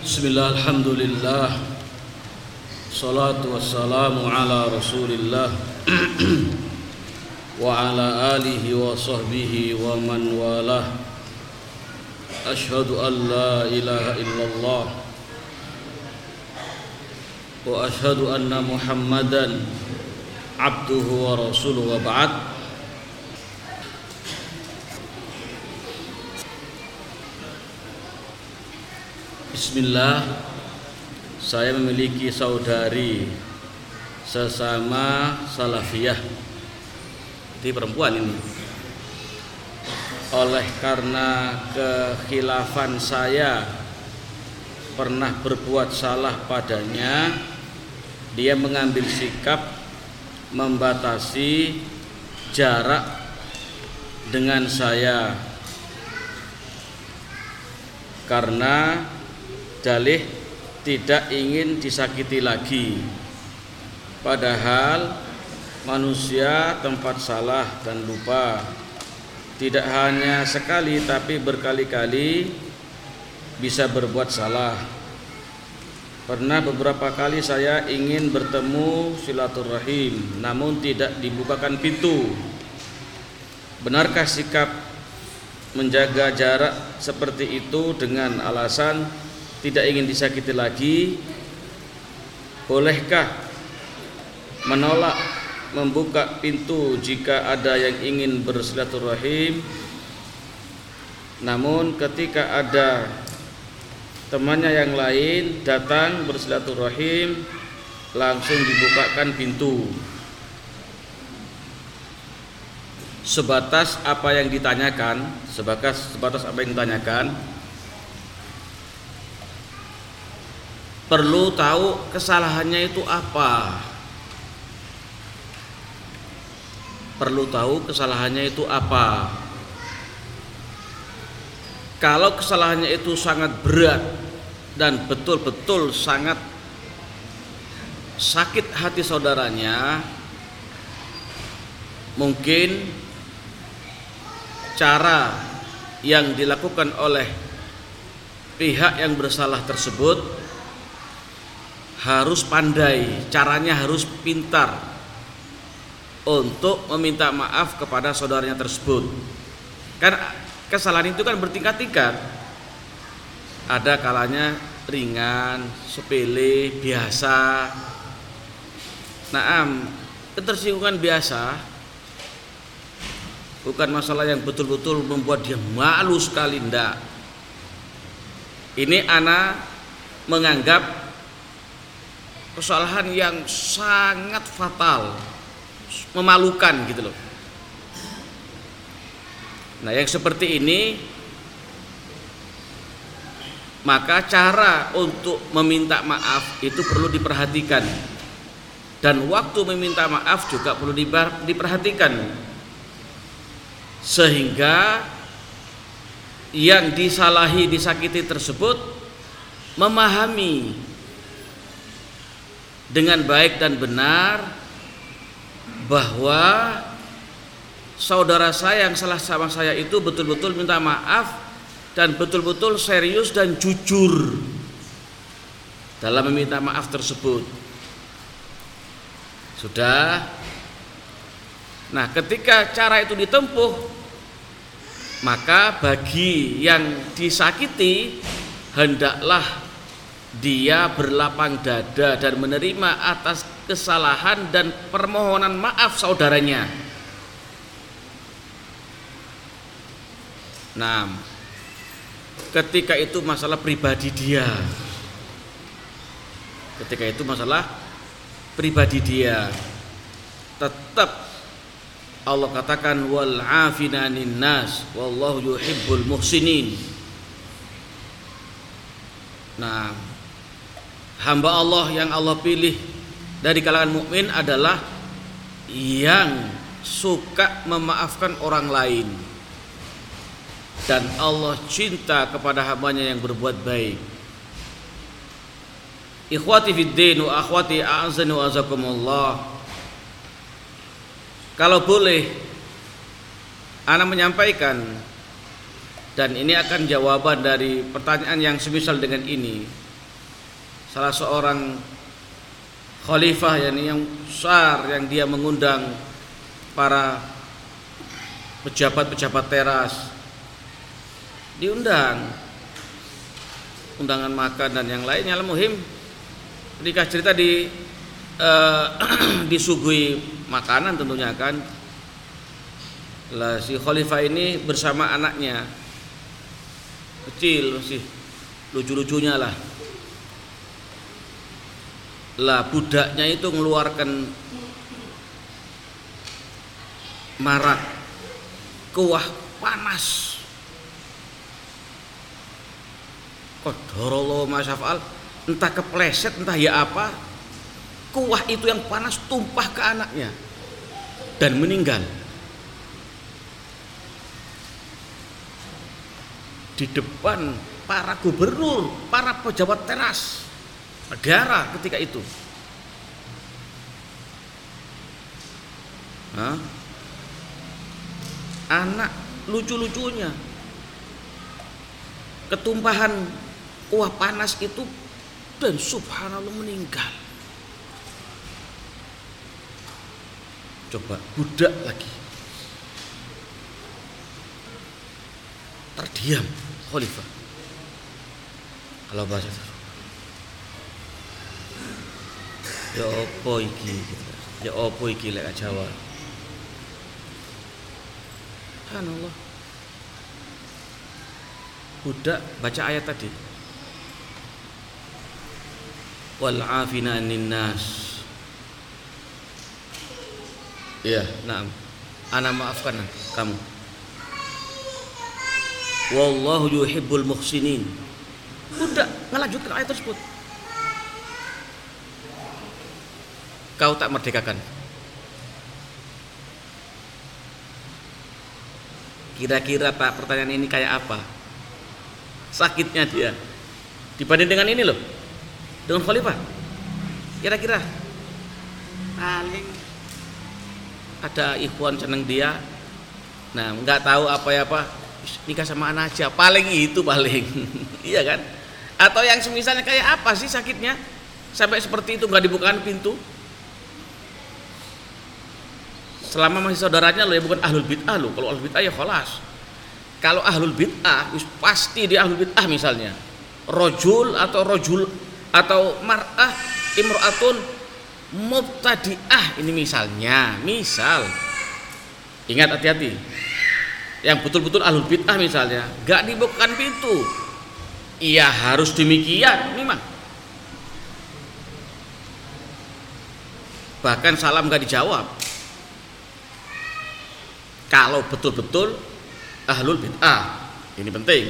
Bismillah, Alhamdulillah. Salatu wassalamu ala rasulillah. Wa ala alihi wa sahbihi wa man walah. Ashhadu an la ilaha illallah. Wa ashhadu anna muhammadan Abduhu wa rasuluhu Bismillah Saya memiliki saudari Sesama salafiyah. Ini perempuan ini. Oleh karena kekhilafan saya Pernah berbuat salah padanya Dia mengambil sikap Membatasi jarak dengan saya. Karena dalih tidak ingin disakiti lagi. Padahal manusia tempat salah dan lupa. Tidak hanya sekali tapi berkali-kali bisa berbuat salah. Pernah beberapa kali saya ingin bertemu silaturahim namun tidak dibukakan pintu. Benarkah sikap menjaga jarak seperti itu dengan alasan tidak ingin disakiti lagi bolehkah menolak membuka pintu jika ada yang ingin bersilaturahim? Namun ketika ada temannya yang lain datang bersilaturahim langsung dibukakan pintu. Sebatas apa yang ditanyakan sebatas sebatas apa yang ditanyakan perlu tahu kesalahannya itu apa. Perlu tahu kesalahannya itu apa. Kalau kesalahannya itu sangat berat dan betul-betul sangat sakit hati saudaranya mungkin cara yang dilakukan oleh pihak yang bersalah tersebut harus pandai, caranya harus pintar untuk meminta maaf kepada saudaranya tersebut. Kan kesalahan itu kan bertingkat-tingkat. Ada kalanya ringan, sepele, biasa. Naam, ketersinggungan biasa bukan masalah yang betul-betul membuat dia malu sekali ndak. Ini anak menganggap kesalahan yang sangat fatal, memalukan gitu loh. Nah, yang seperti ini maka cara untuk meminta maaf itu perlu diperhatikan. Dan waktu meminta maaf juga perlu diperhatikan. Sehingga yang disalahi, disakiti tersebut memahami dengan baik dan benar bahwa saudara saya yang salah sama saya itu betul-betul minta maaf dan betul-betul serius dan jujur dalam meminta maaf tersebut. Sudah. Nah, ketika cara itu ditempuh, maka bagi yang disakiti hendaklah dia berlapang dada dan menerima atas kesalahan dan permohonan maaf saudaranya. Nah, ketika itu masalah pribadi dia. Ketika itu masalah pribadi dia. Tetap Allah katakan wal afinanin nas wallahu yuhibbul muhsinin. Nah, hamba Allah yang Allah pilih dari kalangan mukmin adalah yang suka memaafkan orang lain. Dan Allah cinta kepada hambanya yang berbuat baik. Ikhwati fid wa akhwati a'azani wa kalau boleh ana menyampaikan dan ini akan jawaban dari pertanyaan yang semisal dengan ini salah seorang khalifah yakni yang besar yang dia mengundang para pejabat-pejabat teras. Diundang. Undangan makan dan yang lainnya. Al muhim ketika cerita di uh, disuguhi makanan tentunya kan. Lah si khalifah ini bersama anaknya. Kecil masih lucu-lucunya lah lah budaknya itu mengeluarkan marak kuah panas. Qadarullah masyafal entah kepleset entah ya apa kuah itu yang panas tumpah ke anaknya dan meninggal. Di depan para gubernur, para pejabat teras negara ketika itu. Hah? Anak lucu-lucunya ketumpahan kuah panas itu dan subhanallah meninggal. Coba budak lagi. Terdiam khalifah. Kalau bahasa Ya opo iki gitu. Ya opo iki lek Jawa. Subhanallah. Budak baca ayat tadi wal afina nas ya nah ana maafkan kamu wallahu yuhibbul muhsinin udah ngelanjutkan ayat tersebut kau tak merdekakan. Kira-kira pak pertanyaan ini kayak apa? Sakitnya dia dibanding dengan ini loh dengan khalifah. Kira-kira. Paling. Ada ikhwan seneng dia. Nah nggak tahu apa ya apa nikah sama anak aja. Paling itu paling. Iya kan? Atau yang semisalnya kayak apa sih sakitnya? Sampai seperti itu nggak dibukakan pintu selama masih saudaranya lo ya bukan ahlul bid'ah lo kalau ahlul bid'ah ya kholas kalau ahlul bid'ah pasti di ahlul bid'ah misalnya. Rojul atau rojul atau mar'ah imro'atun mubtadi'ah. Ini misalnya misal. Ingat hati-hati. Yang betul-betul ahlul bid'ah misalnya gak dibukakan pintu. Iya harus demikian. Memang bahkan salam gak dijawab kalau betul-betul ahlul bid'ah ini penting.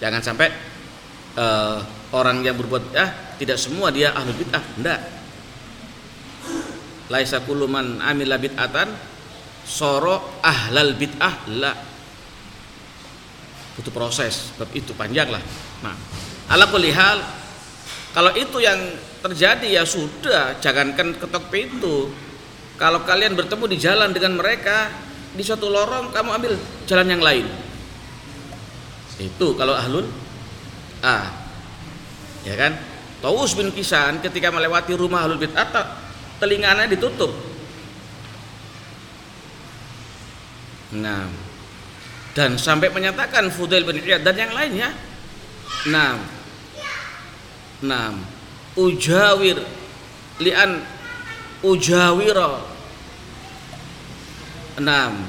Jangan sampai uh, orang yang berbuat bid'ah tidak semua dia ahlu bid'ah enggak. Laisa kullu man amila bid'atan soro ahlal bid'ah la. Butuh proses sebab itu panjang lah. Nah ala hal kalau itu yang terjadi ya sudah jangankan ketok pintu. Kalau kalian bertemu di jalan dengan mereka di suatu lorong kamu ambil jalan yang lain. Itu kalau ahlul ah ya kan? Taus bin Kisan ketika melewati rumah Ahlul Bid'ah telinganya ditutup. Nah, dan sampai menyatakan Fudail bin Iyad dan yang lainnya. Nah, nah, ujawir lian ujawira enam.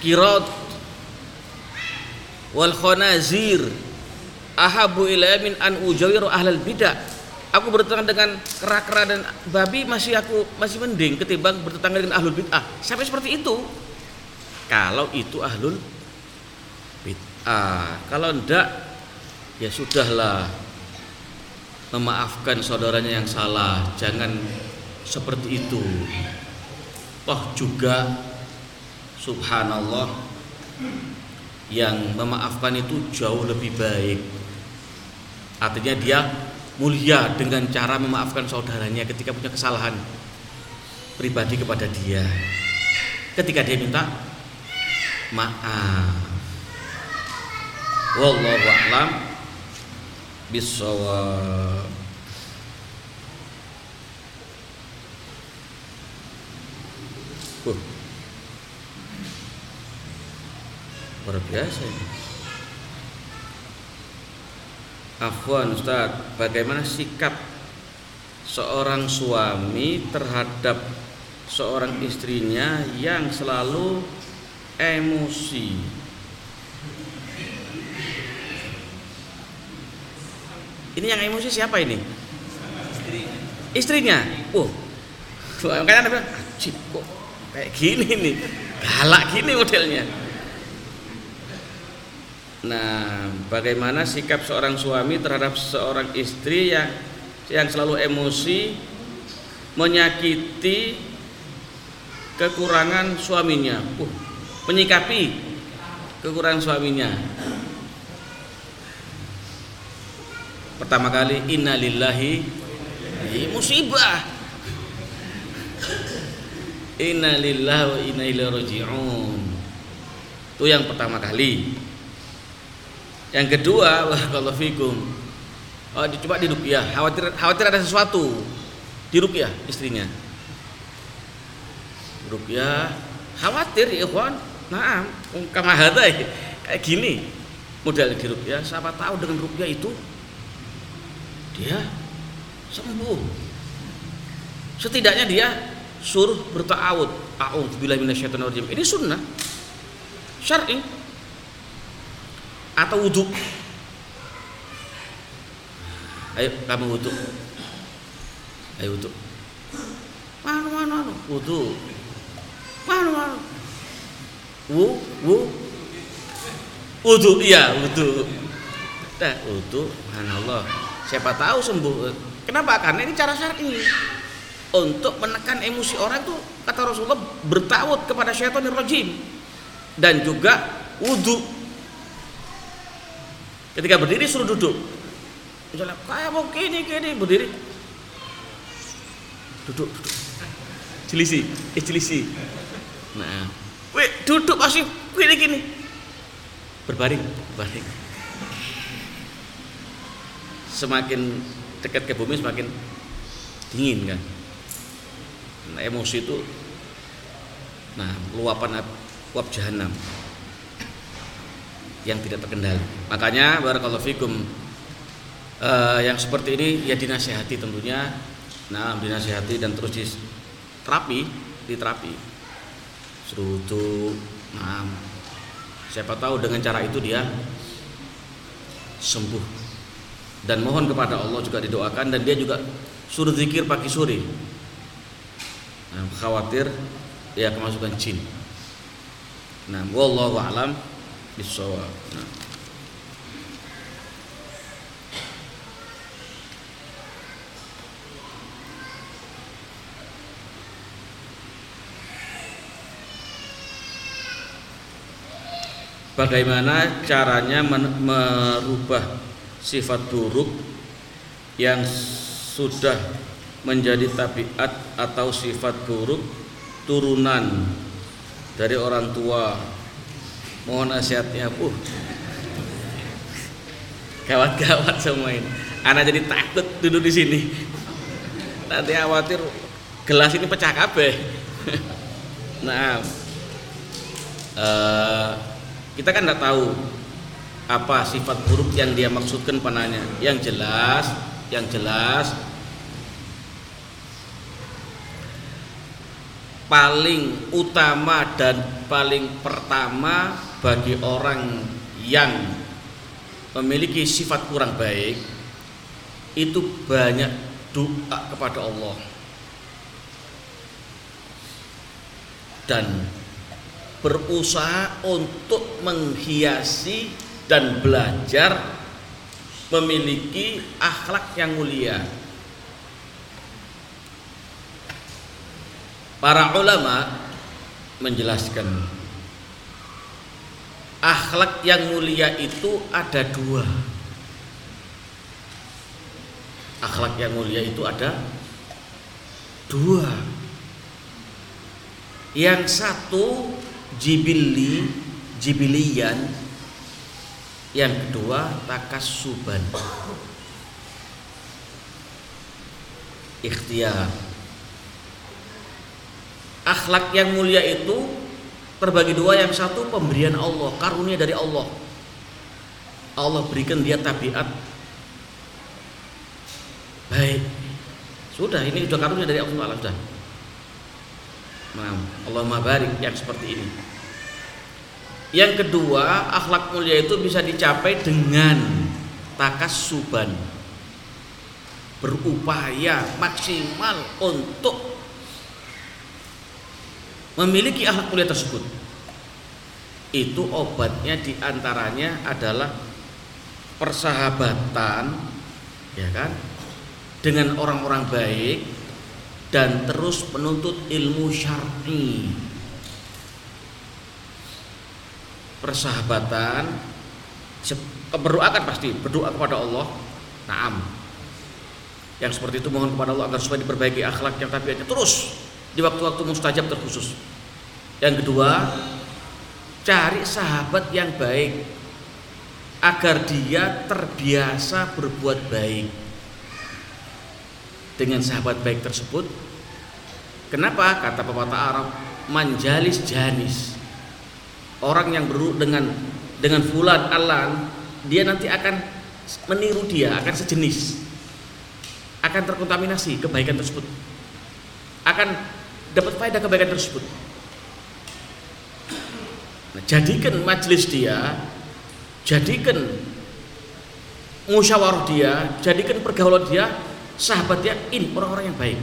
Kirot wal khonazir ahabu ilaya min an ujawiru ahlal bidah. Aku bertetangga dengan kera-kera dan babi masih aku masih mending ketimbang bertetangga dengan ahlul bid'ah. Sampai seperti itu. Kalau itu ahlul bid'ah. Kalau ndak ya sudahlah. Memaafkan saudaranya yang salah. Jangan seperti itu. Toh juga subhanallah yang memaafkan itu jauh lebih baik. Artinya dia mulia dengan cara memaafkan saudaranya ketika punya kesalahan pribadi kepada dia. Ketika dia minta maaf. Wallahu a'lam bisawab Cool. Luar biasa ini. Afwan Ustaz, bagaimana sikap seorang suami terhadap seorang istrinya yang selalu emosi? Ini yang emosi siapa ini? Istrinya. Oh. Makanya anda bilang kok kayak gini nih? Galak gini modelnya nah bagaimana sikap seorang suami terhadap seorang istri yang yang selalu emosi menyakiti kekurangan suaminya? Uh, menyikapi kekurangan suaminya. Pertama kali innalillahi musibah. Innalillahi wa inna ilaihi itu yang pertama kali yang kedua kalau fikum. Oh, coba dirukyah khawatir khawatir ada sesuatu dirukyah istrinya. Rukyah khawatir ya ikhwan. Nah kama hadai kayak gini model di rukyah siapa tahu dengan rukyah itu dia sembuh. Setidaknya dia suruh bertawud a'udzubillahi minasyaitonirrajim. Ini sunnah. Syar'i atau wudhu ayo kamu wudhu ayo wudhu mana mana wudhu mana mana wu wu. Wudhu iya wudhu dah wudhu Allah siapa tahu sembuh. Kenapa? Karena ini cara syar'i. Untuk menekan emosi orang itu kata Rasulullah bertawud kepada syaitanir rajim dan juga wudhu ketika berdiri suruh duduk. Misalnya kayak mau gini gini berdiri. Duduk duduk. Jelisi eh jelisi. Nah. Weh duduk masih gini gini. Berbaring berbaring. Semakin dekat ke bumi semakin dingin kan? Nah, emosi itu nah luapan uap jahanam yang tidak terkendali. Makanya barakallahu fikum uh, yang seperti ini ya dinasehati tentunya. Nah dinasehati dan terus diterapi diterapi. Serutu nah siapa tahu dengan cara itu dia sembuh. Dan mohon kepada Allah juga didoakan dan dia juga suruh zikir pagi sore. Nah, khawatir ya kemasukan jin. Nah wallahu alam bisawab bagaimana caranya merubah sifat buruk yang sudah menjadi tabiat atau sifat buruk turunan dari orang tua mohon nasihatnya uh. Gawat-gawat semua ini. Anak jadi takut duduk di sini. Nanti khawatir gelas ini pecah kabeh. Nah uh, kita kan tidak tahu apa sifat buruk yang dia maksudkan panahnya. Yang jelas yang jelas paling utama dan paling pertama bagi orang yang memiliki sifat kurang baik itu banyak doa kepada Allah dan berusaha untuk menghiasi dan belajar memiliki akhlak yang mulia. Para ulama menjelaskan akhlak yang mulia itu ada dua. Akhlak yang mulia itu ada dua. Yang satu jibili jibilian yang kedua takasuban ikhtiar akhlak yang mulia itu terbagi dua yang satu pemberian Allah karunia dari Allah. Allah berikan dia tabiat. Baik. Sudah ini sudah karunia dari Allah. Sudah. Allah barik yang seperti ini. Yang kedua akhlak mulia itu bisa dicapai dengan takasuban. Berupaya maksimal untuk memiliki akhlak mulia tersebut. Itu obatnya di antaranya adalah persahabatan ya kan? Dengan orang-orang baik dan terus menuntut ilmu syar'i. Persahabatan berdoa kan pasti berdoa kepada Allah. Naam. Yang seperti itu mohon kepada Allah agar supaya diperbaiki akhlak yang tabiatnya terus di waktu-waktu mustajab terkhusus. Yang kedua, cari sahabat yang baik agar dia terbiasa berbuat baik dengan sahabat baik tersebut. Kenapa? Kata pepatah Arab, manjalis janis. Orang yang beru dengan dengan fulan alan, dia nanti akan meniru dia, akan sejenis. Akan terkontaminasi kebaikan tersebut. Akan dapat faedah kebaikan tersebut. Nah, jadikan majelis dia, jadikan musyawarah dia, jadikan pergaulan dia, sahabat dia ini orang-orang yang baik.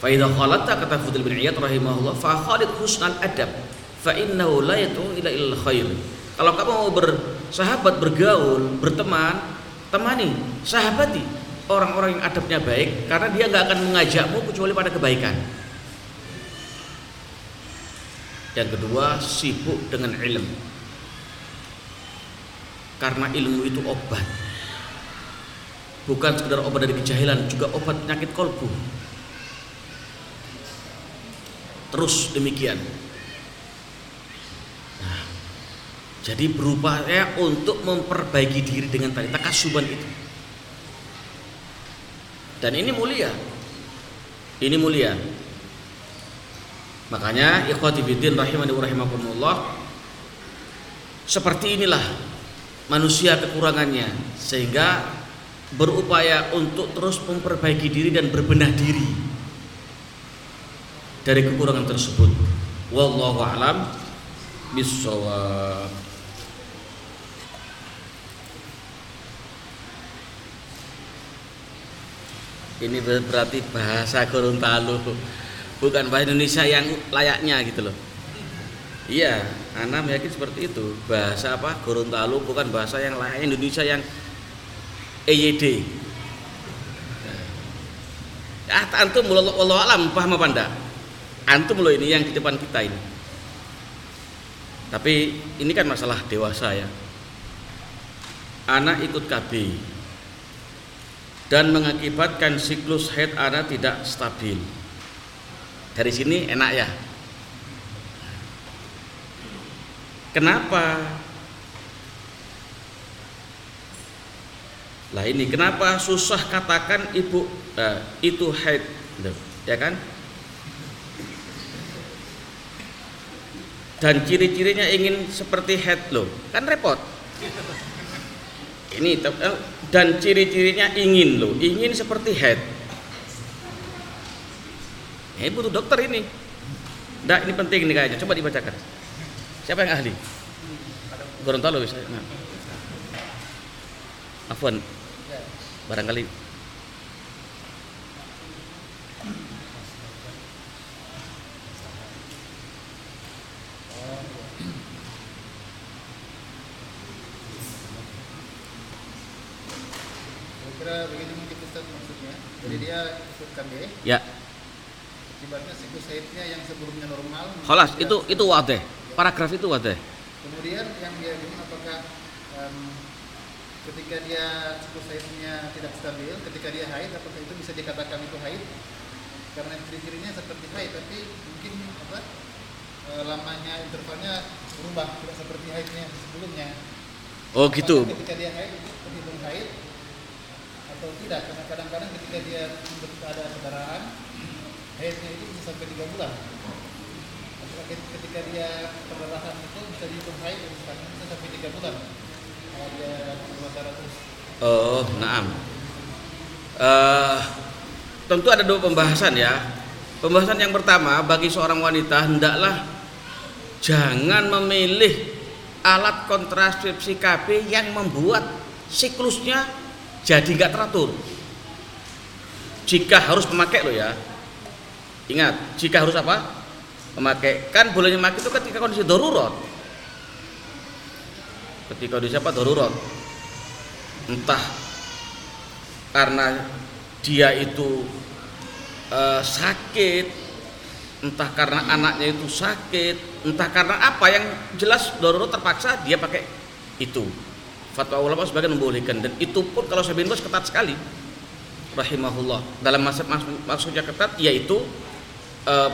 Faidah khalata kata Fudil bin Iyad rahimahullah fa khalid husnal adab fa innahu la yatu ila il khair. Kalau kamu mau bersahabat, bergaul, berteman, temani, sahabati orang-orang yang adabnya baik karena dia nggak akan mengajakmu kecuali pada kebaikan. Yang kedua, sibuk dengan ilmu. Karena ilmu itu obat. Bukan sekedar obat dari kejahilan, juga obat penyakit kolbu. Terus demikian. Nah, jadi berupaya untuk memperbaiki diri dengan tadi takasuban itu dan ini mulia. Ini mulia. Makanya ikhwati bidin rahimani rahimakumullah seperti inilah manusia kekurangannya sehingga berupaya untuk terus memperbaiki diri dan berbenah diri dari kekurangan tersebut. Wallahu alam ini berarti bahasa Gorontalo. Bukan bahasa Indonesia yang layaknya gitu loh. Iya Ana yakin seperti itu. Bahasa apa? Gorontalo bukan bahasa yang layak Indonesia yang EYD ah antum Allah alam paham apa anda antum loh ini yang di depan kita ini. Tapi ini kan masalah dewasa ya. Anak ikut KB dan mengakibatkan siklus haid anak tidak stabil. Dari sini enak ya. Kenapa? Lah ini kenapa susah katakan ibu eh, itu haid, ya kan? Dan ciri-cirinya ingin seperti haid loh, kan repot. Ini eh, dan ciri-cirinya ingin loh, ingin seperti head. Ini butuh dokter ini. Nah, ini penting nih kayaknya. Coba dibacakan. Siapa yang ahli? Gorontalo bisa. Nah. Afwan. Barangkali Ya. Akibatnya siklus haidnya yang sebelumnya Khalas, itu itu wadah. Paragraf itu wadah. Kemudian yang dia ini apakah um, ketika dia siklus haidnya tidak stabil, ketika dia haid apakah itu bisa dikatakan itu haid? Karena ciri-cirinya seperti haid tapi mungkin apa? E, lamanya intervalnya berubah tidak seperti haidnya sebelumnya. Oh gitu. Apakah ketika dia haid itu terhitung haid atau tidak karena kadang-kadang ketika dia ada kendaraan haidnya itu bisa sampai tiga bulan ketika dia perdarahan itu bisa dihitung haid misalnya sampai tiga bulan kalau dia terus Oh, naam. Eh, tentu ada dua pembahasan ya. Pembahasan yang pertama bagi seorang wanita hendaklah jangan memilih alat kontrasepsi KB yang membuat siklusnya jadi nggak teratur. Jika harus memakai lo ya, ingat jika harus apa? Memakai kan bolehnya memakai itu ketika kondisi darurat. Ketika kondisi apa darurat? Entah karena dia itu eh, sakit, entah karena anaknya itu sakit, entah karena apa yang jelas darurat terpaksa dia pakai itu. Fatwa ulama sebagian membolehkan dan itu pun kalau saya bin Bas ketat sekali rahimahullah. Dalam maksud maksudnya ketat yaitu eh,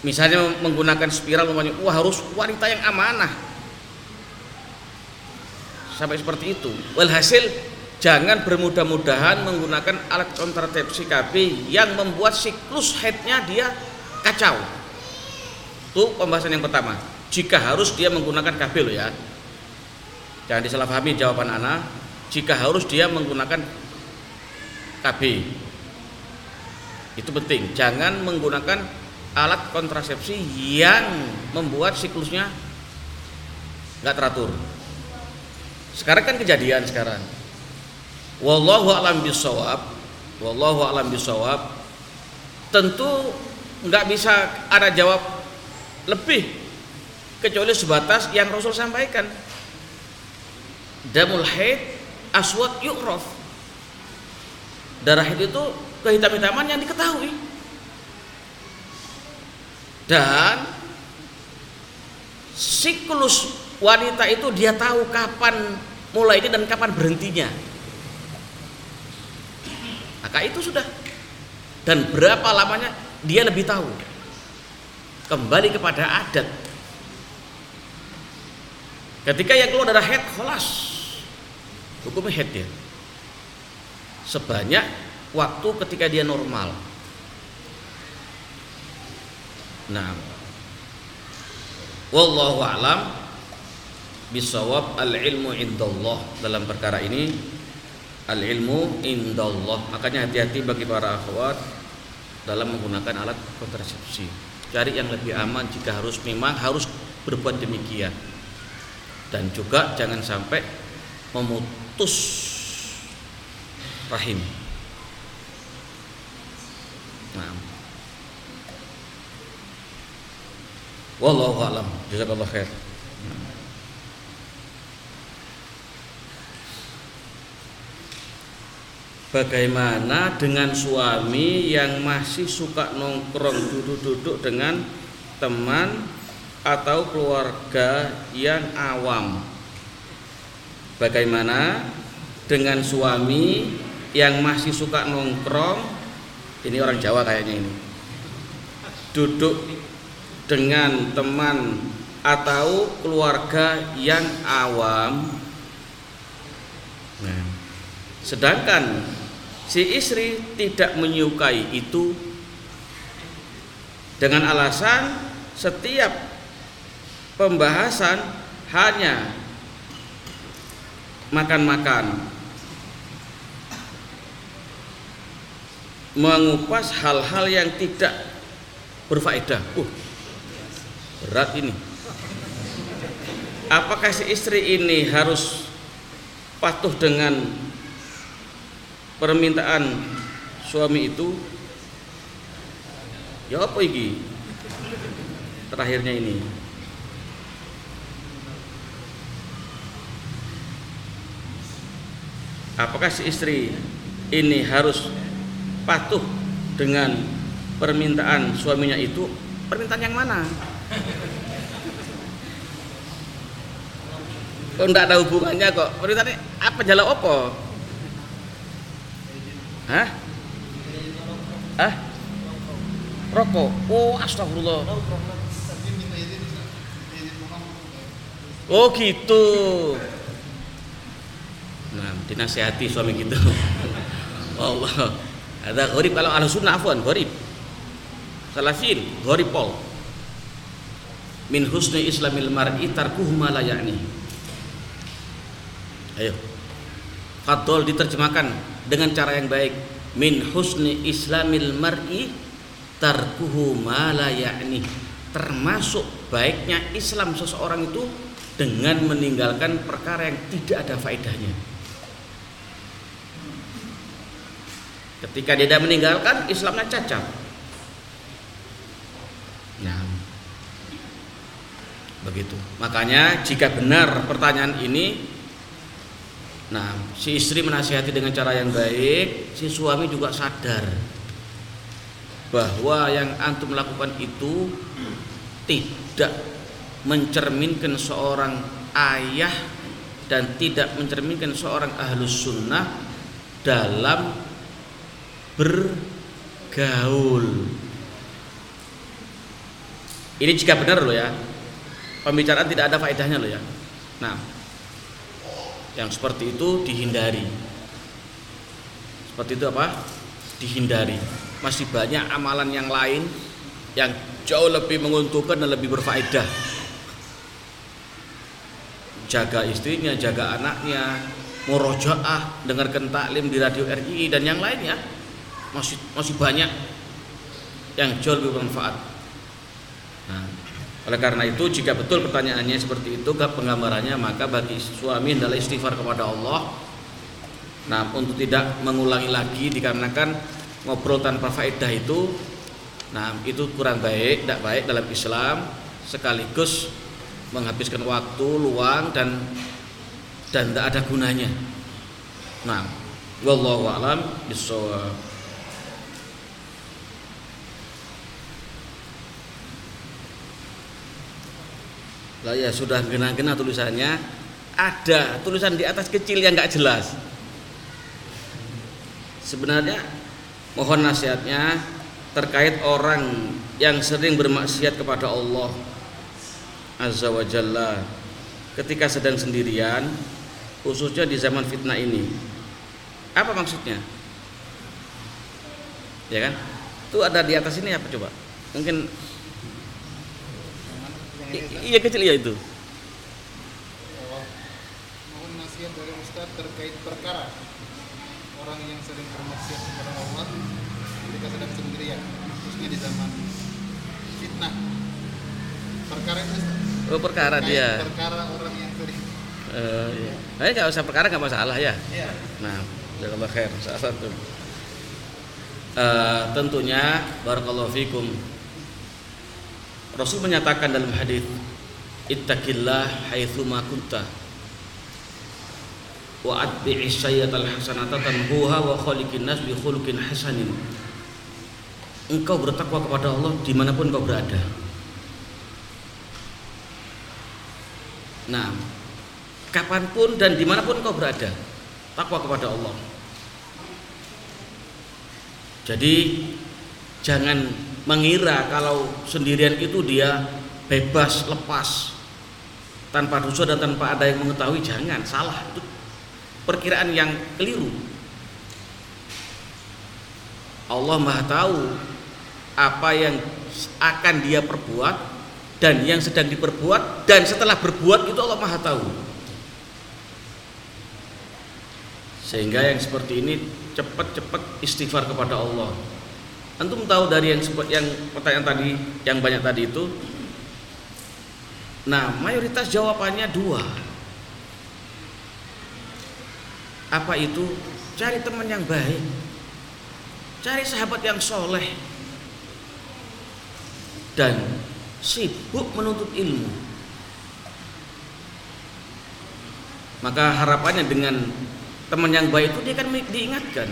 misalnya menggunakan spiral umpamanya wah harus wanita yang amanah. Sampai seperti itu. Walhasil jangan bermudah-mudahan menggunakan alat kontrasepsi KB yang membuat siklus haidnya dia kacau. Itu pembahasan yang pertama. Jika harus dia menggunakan KB loh ya. Jangan disalahpahami jawaban Ana. Jika harus dia menggunakan KB. Itu penting. Jangan menggunakan alat kontrasepsi yang membuat siklusnya nggak teratur. Sekarang kan kejadian sekarang. Wallahu alam bisawab wallahu alam bisawab tentu nggak bisa ada jawab lebih kecuali sebatas yang Rasul sampaikan. Damul haid aswad yu'raf. Darah haid itu kehitam-hitaman yang diketahui dan siklus wanita itu dia tahu kapan mulainya dan kapan berhentinya. Maka itu sudah. Dan berapa lamanya dia lebih tahu. Kembali kepada adat. Ketika yang keluar darah head kholas hukumnya head ya sebanyak waktu ketika dia normal nah wallahu alam bisawab al ilmu indallah. Dalam perkara ini al ilmu indallah. Makanya hati-hati bagi para akhwat dalam menggunakan alat kontrasepsi. Cari yang lebih aman jika harus memang harus berbuat demikian. Dan juga jangan sampai memutus rahim. Nah wallahu alam jazakallahu khair Bagaimana dengan suami yang masih suka nongkrong duduk-duduk dengan teman atau keluarga yang awam? Bagaimana dengan suami yang masih suka nongkrong? Ini orang Jawa kayaknya ini. Duduk dengan teman atau keluarga yang awam. Nah, sedangkan si istri tidak menyukai itu dengan alasan setiap pembahasan hanya makan-makan mengupas hal-hal yang tidak berfaedah. Uh, berat ini. Apakah si istri ini harus patuh dengan permintaan suami itu? Ya apa iki? Terakhirnya ini. Apakah si istri ini harus patuh dengan permintaan suaminya itu? Permintaan yang mana kok enggak ada hubungannya kok permintaannya apa jalan apa Hah? Hah? Rokok. Oh, astagfirullah. Oh, gitu. Nah, dinasihati suami gitu. Allah. Ada gharib kalau ahlu sunnah afwan, gharib. salasin horipol min husni islamil mar'i tarkuhu ma la ya'ni. Ayo. Fadol diterjemahkan dengan cara yang baik. Min husni islamil mar'i tarkuhu ma la ya'ni. Termasuk baiknya Islam seseorang itu dengan meninggalkan perkara yang tidak ada faedahnya. Ketika dia tidak meninggalkan Islamnya cacat nah begitu. Makanya jika benar pertanyaan ini nah si istri menasihati dengan cara yang baik si suami juga sadar bahwa yang antum lakukan itu tidak mencerminkan seorang ayah dan tidak mencerminkan seorang ahlus sunnah dalam bergaul. Ini jika benar loh ya pembicaraan tidak ada faedahnya loh ya. Nah yang seperti itu dihindari. Seperti itu apa? Dihindari. Masih banyak amalan yang lain yang jauh lebih menguntungkan dan lebih berfaedah. Jaga istrinya, jaga anaknya, murojaah, dengarkan taklim di radio RI dan yang lainnya masih masih banyak yang jauh lebih bermanfaat. Nah, oleh karena itu jika betul pertanyaannya seperti itu penggambarannya maka bagi suami adalah istighfar kepada Allah. Nah, untuk tidak mengulangi lagi dikarenakan ngobrol tanpa faedah itu nah itu kurang baik, tidak baik dalam Islam sekaligus menghabiskan waktu luang dan dan tidak ada gunanya. Nah, wallahu alam bisawab. Lah ya sudah gena-gena tulisannya. Ada tulisan di atas kecil yang nggak jelas. Sebenarnya mohon nasihatnya terkait orang yang sering bermaksiat kepada Allah Azza wa Jalla ketika sedang sendirian khususnya di zaman fitnah ini. Apa maksudnya? Ya kan? Itu ada di atas ini apa coba? Mungkin iya kecil ya itu. Oh, mohon nasihat dari Ustadz terkait perkara. Orang yang sering bermaksiat kepada Allah ketika sedang sendirian khususnya di zaman fitnah. Perkara itu oh perkara dia. perkara orang yang sering. Uh, iya. nah nggak usah perkara nggak masalah ya? Iya. Nah jazakallah khair salah satu. Uh, tentunya barakallahu fikum Rasul menyatakan dalam hadis ittaqillah haitsu ma kunta. Wa atbi'i sayyatal hasanata tamhuha wa khaliqin nas bi khuluqin hasanin. Engkau bertakwa kepada Allah di mana pun kau berada. Nah, kapan pun dan di mana pun kau berada, takwa kepada Allah. Jadi jangan mengira kalau sendirian itu dia bebas lepas tanpa dosa dan tanpa ada yang mengetahui jangan salah itu perkiraan yang keliru Allah Maha tahu apa yang akan dia perbuat dan yang sedang diperbuat dan setelah berbuat itu Allah Maha tahu. Sehingga yang seperti ini cepat-cepat istighfar kepada Allah. Antum tahu dari yang yang pertanyaan tadi yang banyak tadi itu Nah, mayoritas jawabannya dua. Apa itu? Cari teman yang baik. Cari sahabat yang soleh. Dan sibuk menuntut ilmu. Maka harapannya dengan teman yang baik itu dia kan diingatkan.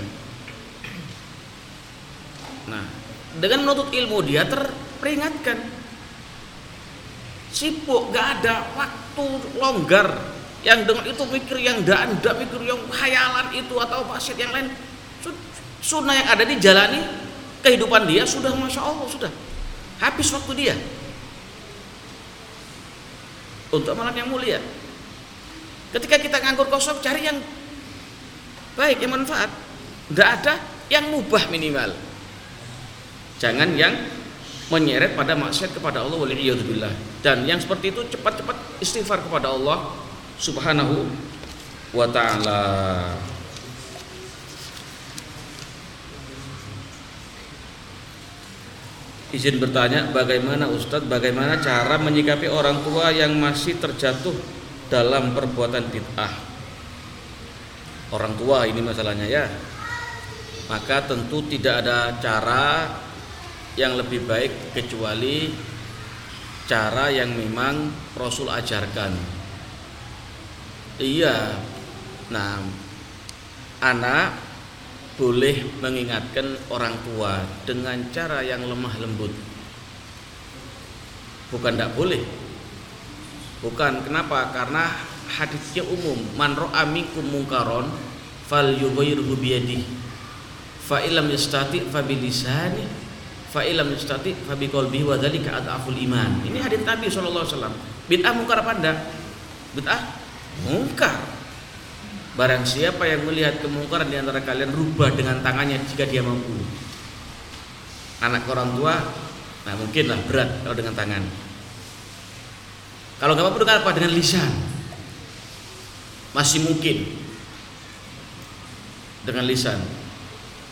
Nah, dengan menuntut ilmu dia terperingatkan. Sibuk, gak ada waktu longgar yang dengan itu mikir yang anda mikir yang khayalan itu atau pasir yang lain. Sunnah yang ada dijalani kehidupan dia sudah masya Allah sudah habis waktu dia untuk amalan yang mulia. Ketika kita nganggur kosong, cari yang baik, yang manfaat. Tidak ada yang mubah minimal. Jangan yang menyeret pada maksiat kepada Allah waliyadzubillah. Dan yang seperti itu cepat-cepat istighfar kepada Allah Subhanahu wa taala. Izin bertanya, bagaimana Ustadz, bagaimana cara menyikapi orang tua yang masih terjatuh dalam perbuatan bid'ah? Orang tua ini masalahnya ya. Maka tentu tidak ada cara yang lebih baik kecuali cara yang memang Rasul ajarkan. Iya. Nah, anak boleh mengingatkan orang tua dengan cara yang lemah lembut. Bukan tidak boleh. Bukan kenapa? Karena hadisnya umum. Man ra'a minkum mungkaron fal yughayyirhu bi yadihi. Fa illam yastati fa bi lisani fa illam yastati fa bi qalbihi wa dzalika adaful iman. Ini hadis Nabi sallallahu alaihi wasallam. Bid'ah mungkar apa? Bid'ah mungkar Barang siapa yang melihat kemungkaran di antara kalian rubah dengan tangannya jika dia mampu. Anak orang tua, nah mungkinlah berat kalau dengan tangan. Kalau nggak mampu dengan apa? Dengan lisan. Masih mungkin dengan lisan.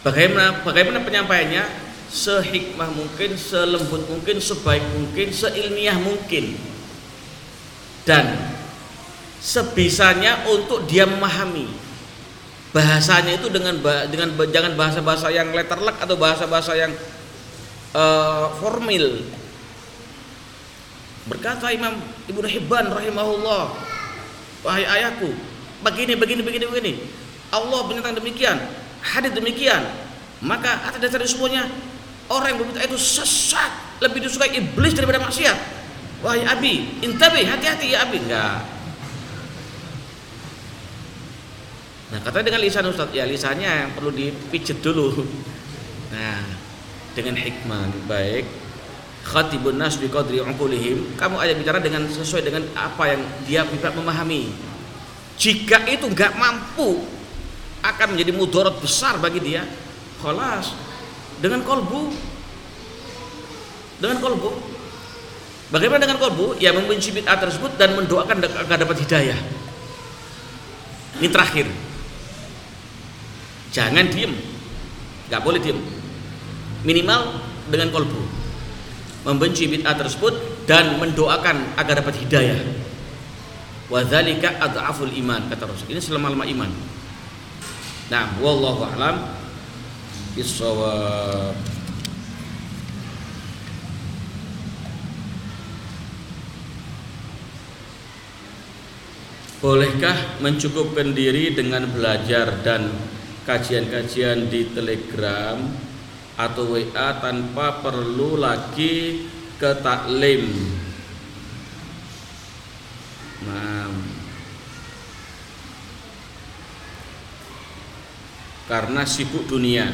Bagaimana bagaimana penyampaiannya? Sehikmah mungkin, selembut mungkin, sebaik mungkin, seilmiah mungkin. Dan sebisanya untuk dia memahami bahasanya itu dengan dengan jangan bahasa-bahasa yang letterlek atau bahasa-bahasa yang uh, formal berkata Imam Ibnu Hibban rahimahullah wahai ayahku begini begini begini begini. Allah menyatakan demikian hadis demikian. Maka atas dasar semuanya orang yang berbicara itu sesat lebih disukai iblis daripada maksiat wahai abi intabi hati-hati ya abi enggak Nah, katanya dengan lisan Ustaz, ya lisannya yang perlu dipijet dulu. Nah, dengan hikmah baik. Khatibun nas bi qadri uqulihim. Kamu aja bicara dengan sesuai dengan apa yang dia bisa memahami. Jika itu nggak mampu akan menjadi mudarat besar bagi dia. Kholas dengan kolbu dengan kolbu bagaimana dengan kolbu ya membenci bid'ah tersebut dan mendoakan agar dapat hidayah ini terakhir Jangan diem, nggak boleh diem. Minimal dengan kolbu, membenci bid'ah tersebut dan mendoakan agar dapat hidayah. Wadzalika adhaful iman kata Rasul. Ini selama-lama iman. Nah, wallahu a'lam bisawab. Bolehkah mencukupkan diri dengan belajar dan kajian-kajian di Telegram atau WA tanpa perlu lagi ke taklim. Nah, karena sibuk dunia.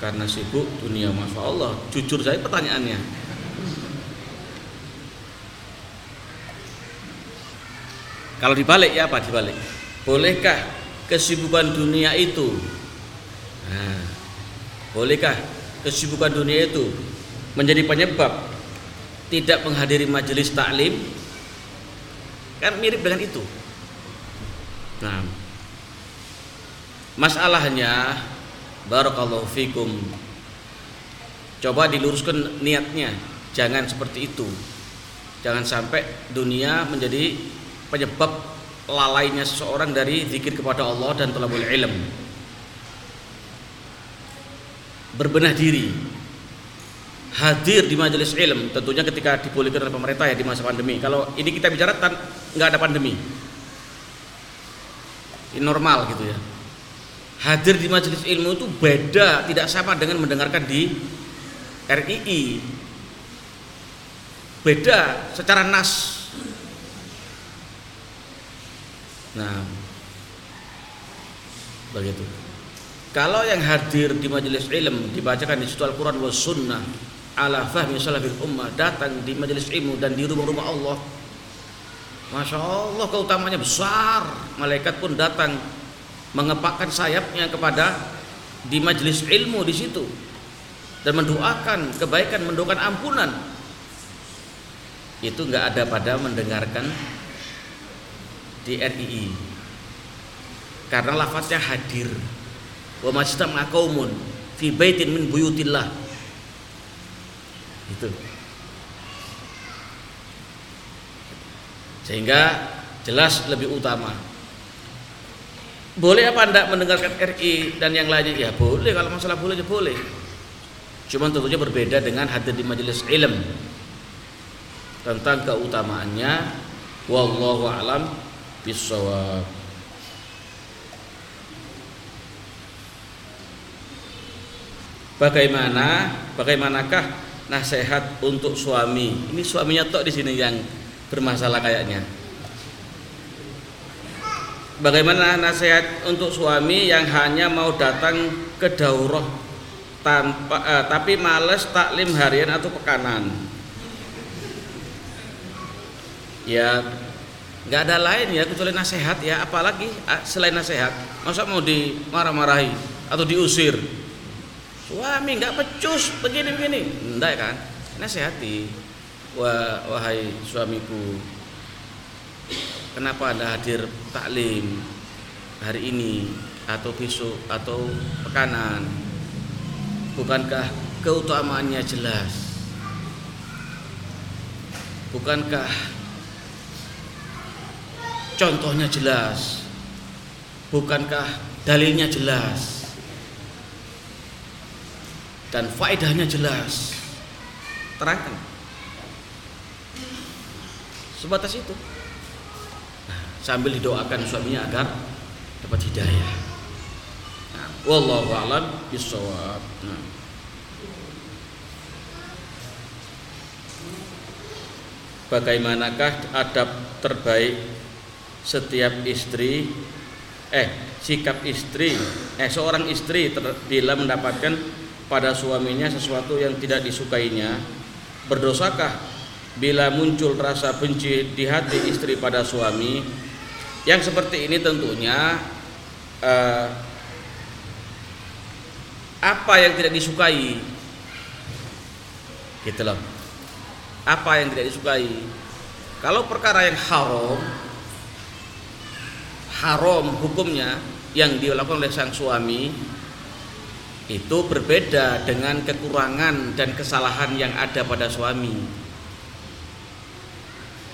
Karena sibuk dunia, masya Allah. Jujur saya pertanyaannya. Kalau dibalik ya apa dibalik? Bolehkah kesibukan dunia itu nah, bolehkah kesibukan dunia itu menjadi penyebab tidak menghadiri majelis taklim kan mirip dengan itu nah masalahnya barakallahu fikum coba diluruskan niatnya jangan seperti itu. Jangan sampai dunia menjadi penyebab lalainya seseorang dari zikir kepada Allah dan talabul ilm. Berbenah diri. Hadir di majelis ilm tentunya ketika dibolehkan oleh pemerintah ya di masa pandemi. Kalau ini kita bicara nggak ada pandemi. Ini normal gitu ya hadir di majelis ilmu itu beda tidak sama dengan mendengarkan di RII beda secara nas. Nah, begitu. Kalau yang hadir di majelis ilm dibacakan di situ Al-Quran wa sunnah ala fahmi salafil ummah datang di majelis ilmu dan di rumah-rumah Allah Masya Allah keutamanya besar. Malaikat pun datang mengepakkan sayapnya kepada di majelis ilmu di situ dan mendoakan kebaikan, mendoakan ampunan. Itu nggak ada pada mendengarkan di RII. Karena lafaznya hadir. Wa majtama qaumun fi baitin min buyutillah. Itu. Sehingga jelas lebih utama. Boleh apa anda mendengarkan RI dan yang lainnya? Ya boleh kalau masalah boleh ya boleh. Cuma tentunya berbeda dengan hadir di majelis ilm tentang keutamaannya. Wallahu alam bisawab. Bagaimana? Bagaimanakah nasihat untuk suami? Ini suaminya tok di sini yang bermasalah kayaknya. Bagaimana nasihat untuk suami yang hanya mau datang ke daurah tanpa eh, tapi males taklim harian atau pekanan? Ya nggak ada lain ya kecuali nasihat ya. Apalagi ah, selain nasihat masa mau dimarah-marahi atau diusir? Suami nggak pecus begini begini enggak kan? Nasihati Wah, wahai suamiku kenapa anda hadir taklim hari ini atau besok atau pekanan? Bukankah keutamaannya jelas? Bukankah contohnya jelas? Bukankah dalilnya jelas? Dan faedahnya jelas? Terangkan. Sebatas itu sambil didoakan suaminya agar dapat hidayah. Nah, wallahu a'lam bisawab nah. bagaimanakah adab terbaik setiap istri? Eh sikap istri eh seorang istri bila mendapatkan pada suaminya sesuatu yang tidak disukainya berdosakah? Bila muncul rasa benci di hati istri pada suami yang seperti ini tentunya eh, apa yang tidak disukai? Gitu loh. Apa yang tidak disukai? Kalau perkara yang haram haram hukumnya yang dilakukan oleh sang suami itu berbeda dengan kekurangan dan kesalahan yang ada pada suami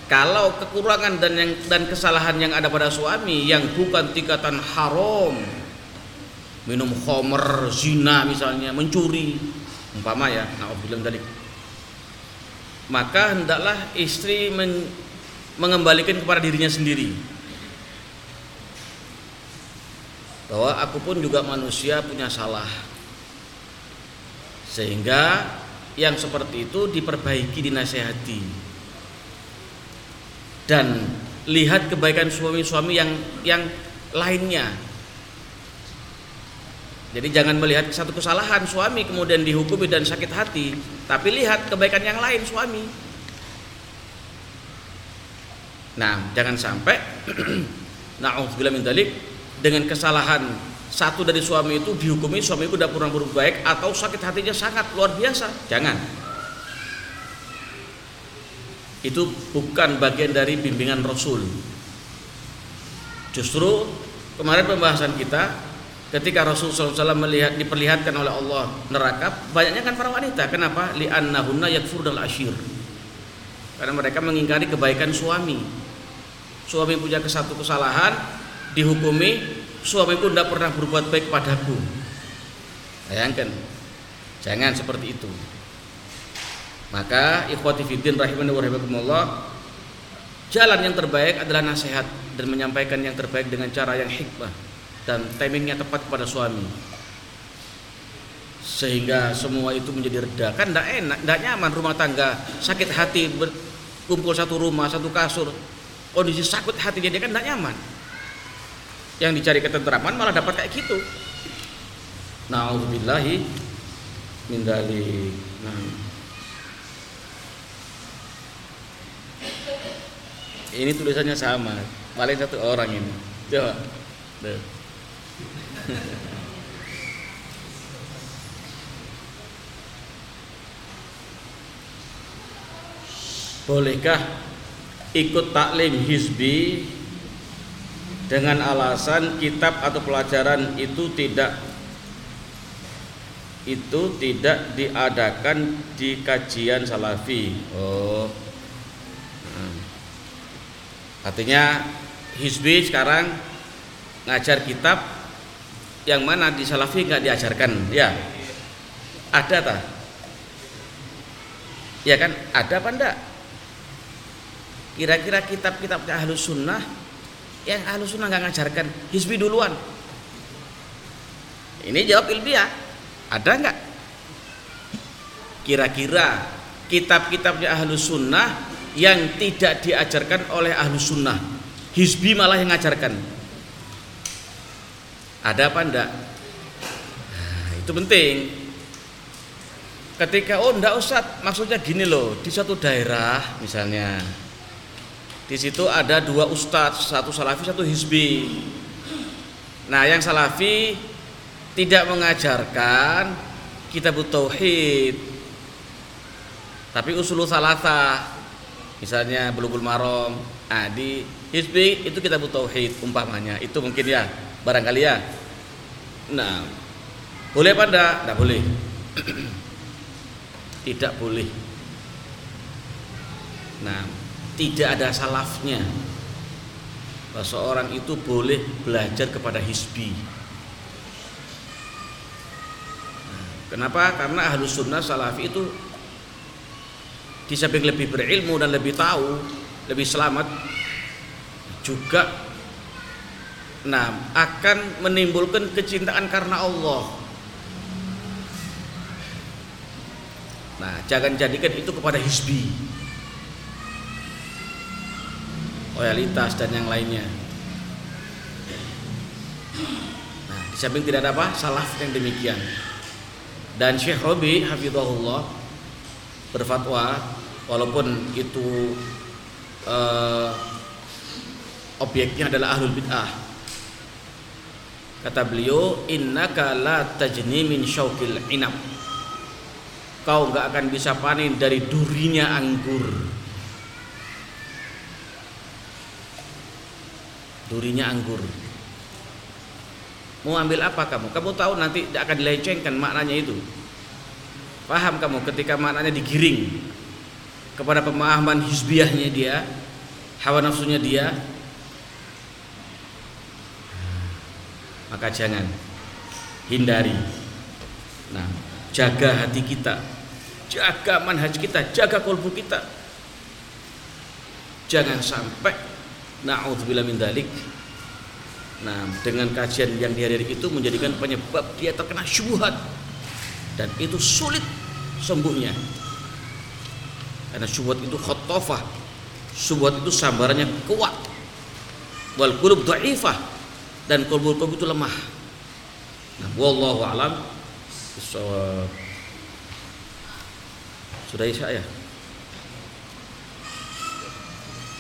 kalau kekurangan dan yang dan kesalahan yang ada pada suami yang bukan tingkatan haram minum khamr, zina misalnya, mencuri umpama ya, bilang tadi maka hendaklah istri men, mengembalikan kepada dirinya sendiri. Bahwa aku pun juga manusia punya salah. Sehingga yang seperti itu diperbaiki dinasehati dan lihat kebaikan suami-suami yang yang lainnya. Jadi jangan melihat satu kesalahan suami kemudian dihukumi dan sakit hati, tapi lihat kebaikan yang lain suami. Nah, jangan sampai na'udzubillah min dalik dengan kesalahan satu dari suami itu dihukumi suami itu tidak pernah berbuat baik atau sakit hatinya sangat luar biasa. Jangan itu bukan bagian dari bimbingan Rasul. Justru kemarin pembahasan kita ketika Rasul SAW melihat diperlihatkan oleh Allah neraka banyaknya kan para wanita. Kenapa? Li'annahunna yakfur ashir. Karena mereka mengingkari kebaikan suami. Suami punya satu kesalahan dihukumi suami pun tidak pernah berbuat baik padaku. Bayangkan, jangan seperti itu. Maka ikhwati fiddin rahimani wa Jalan yang terbaik adalah nasihat dan menyampaikan yang terbaik dengan cara yang hikmah dan timingnya tepat kepada suami. Sehingga semua itu menjadi reda. Kan tidak enak, tidak nyaman rumah tangga, sakit hati berkumpul satu rumah, satu kasur. Kondisi sakit hati dia kan tidak nyaman. Yang dicari ketentraman malah dapat kayak gitu. Nauzubillahi min Nah. ini tulisannya sama. Paling satu orang ini. Coba. Bolehkah ikut taklim hizbi dengan alasan kitab atau pelajaran itu tidak itu tidak diadakan di kajian salafi? Oh. Artinya hizbi sekarang ngajar kitab yang mana di salafi nggak diajarkan, ya? Ada tak? Ya kan? Ada apa enggak? Kira-kira kitab-kitab ahlus sunnah yang ahlu sunnah nggak ngajarkan hizbi duluan ini jawab ilmiah ada nggak kira-kira kitab-kitabnya ahlu sunnah yang tidak diajarkan oleh ahlu sunnah hizbi malah yang ngajarkan ada apa enggak nah, itu penting ketika oh enggak usah maksudnya gini loh di suatu daerah misalnya di situ ada dua ustadz, satu salafi, satu hizbi. Nah, yang salafi tidak mengajarkan kitab tauhid. Tapi usul salasa misalnya bulughul maram. Nah, di hizbi itu kitab tauhid umpamanya. Itu mungkin ya, barangkali ya. Nah, boleh apa enggak? Enggak boleh. tidak boleh. Nah, tidak ada salafnya bahwa seorang itu boleh belajar kepada hisbi kenapa? karena ahlus sunnah salafi itu di samping lebih berilmu dan lebih tahu lebih selamat juga nah akan menimbulkan kecintaan karena Allah nah jangan jadikan itu kepada hisbi loyalitas dan yang lainnya. Nah, di samping tidak ada apa salaf yang demikian. Dan Syekh Robi Hafizahullah berfatwa walaupun itu uh, objeknya adalah ahlul bid'ah. Kata beliau, innaka la tajni min syaukil inab. Kau nggak akan bisa panen dari durinya anggur. durinya anggur mau ambil apa kamu kamu tahu nanti akan dilecengkan maknanya itu paham kamu ketika maknanya digiring kepada pemahaman hizbiyahnya dia hawa nafsunya dia maka jangan hindari nah jaga hati kita jaga manhaj kita jaga kolbu kita jangan sampai Na'udzubillah min dalik. Nah, dengan kajian yang dihadiri itu menjadikan penyebab dia terkena syubhat dan itu sulit sembuhnya. Karena syubhat itu khotofah. Syubhat itu sambarannya kuat. Wal qulub dhaifah. Dan kalbu-kalbu itu lemah. Nah, wallahu alam. Sudah isya ya?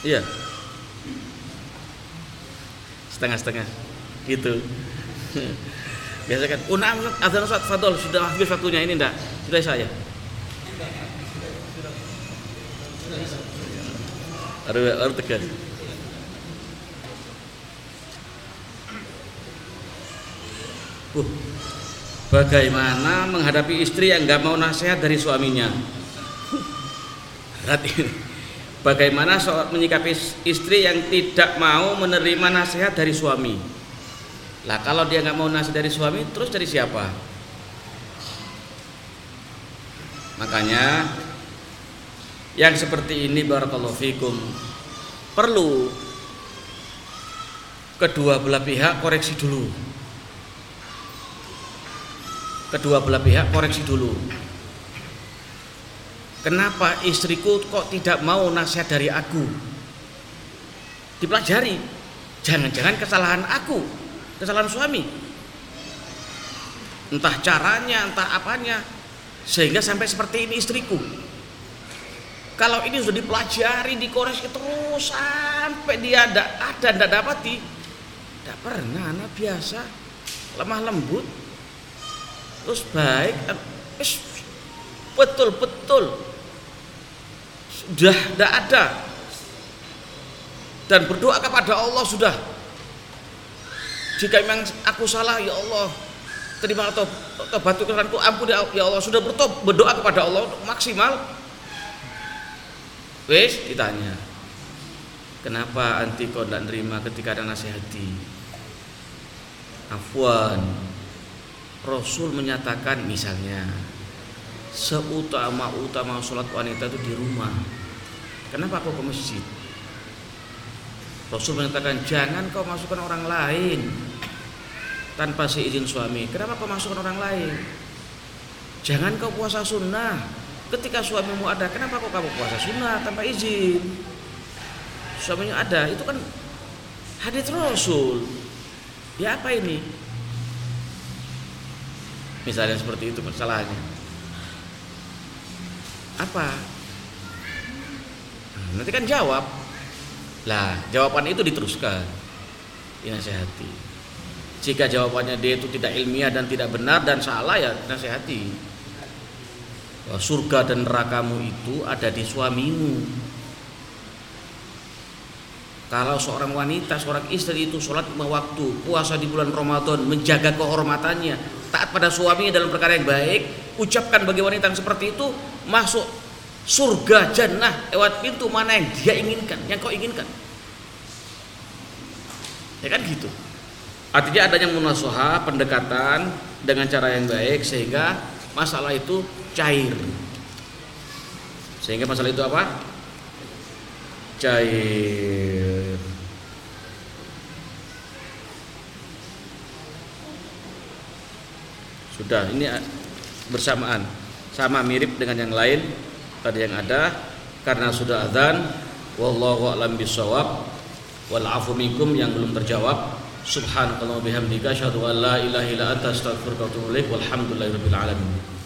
Iya. Setengah-setengah. Gitu. Biasa kan. Unam oh, azan Ustaz Fadol sudah habis waktunya ini enggak sudah saya Uh, bagaimana menghadapi istri yang nggak mau nasihat dari suaminya? Berat. Bagaimana soal menyikapi istri yang tidak mau menerima nasihat dari suami? Lah kalau dia nggak mau nasihat dari suami, terus dari siapa? Makanya yang seperti ini barakallahu fikum perlu kedua belah pihak koreksi dulu. Kedua belah pihak koreksi dulu Kenapa istriku kok tidak mau nasihat dari aku? Dipelajari. Jangan-jangan kesalahan aku, kesalahan suami. Entah caranya, entah apanya. Sehingga sampai seperti ini istriku. Kalau ini sudah dipelajari, dikoreksi terus sampai dia ada ada tidak dapati, tidak pernah anak biasa. Lemah lembut. Terus baik. Betul betul sudah tidak ada. Dan berdoa kepada Allah sudah. Jika memang aku salah ya Allah terima atau kesalahanku ampun ya, Allah. Sudah berdoa kepada Allah maksimal wes ditanya kenapa anti kau tidak terima ketika ada nasihati afwan Rasul menyatakan misalnya seutama-utama sholat wanita itu di rumah kenapa kau ke masjid Rasul menyatakan jangan kau masukkan orang lain tanpa seizin suami. Kenapa kau masukkan orang lain? Jangan kau puasa sunnah ketika suamimu ada. Kenapa kau kamu puasa sunnah tanpa izin? Suaminya ada, itu kan hadis Rasul. Ya apa ini? Misalnya seperti itu masalahnya. Apa? Nanti kan jawab lah, jawaban itu diteruskan. Dinasehati. Jika jawabannya dia itu tidak ilmiah dan tidak benar dan salah ya nasihati. Surga dan nerakamu itu ada di suamimu. Kalau seorang wanita, seorang istri itu sholat lima waktu, puasa di bulan Ramadan, menjaga kehormatannya, taat pada suaminya dalam perkara yang baik, ucapkan bagi wanita yang seperti itu, masuk surga jannah lewat pintu mana yang dia inginkan yang kau inginkan ya kan gitu artinya adanya munasoha pendekatan dengan cara yang baik sehingga masalah itu cair. Sehingga masalah itu apa? Cair. Sudah ini bersamaan. Sama mirip dengan yang lain. Tadi yang ada karena sudah azan wallahu a'lam bisawab wal afu minkum yang belum terjawab. Subhanallahi bihamdika asyhadu an la ilaha illa anta astaghfiruka wa atubu ilaik. Walhamdulillahirabbil alamin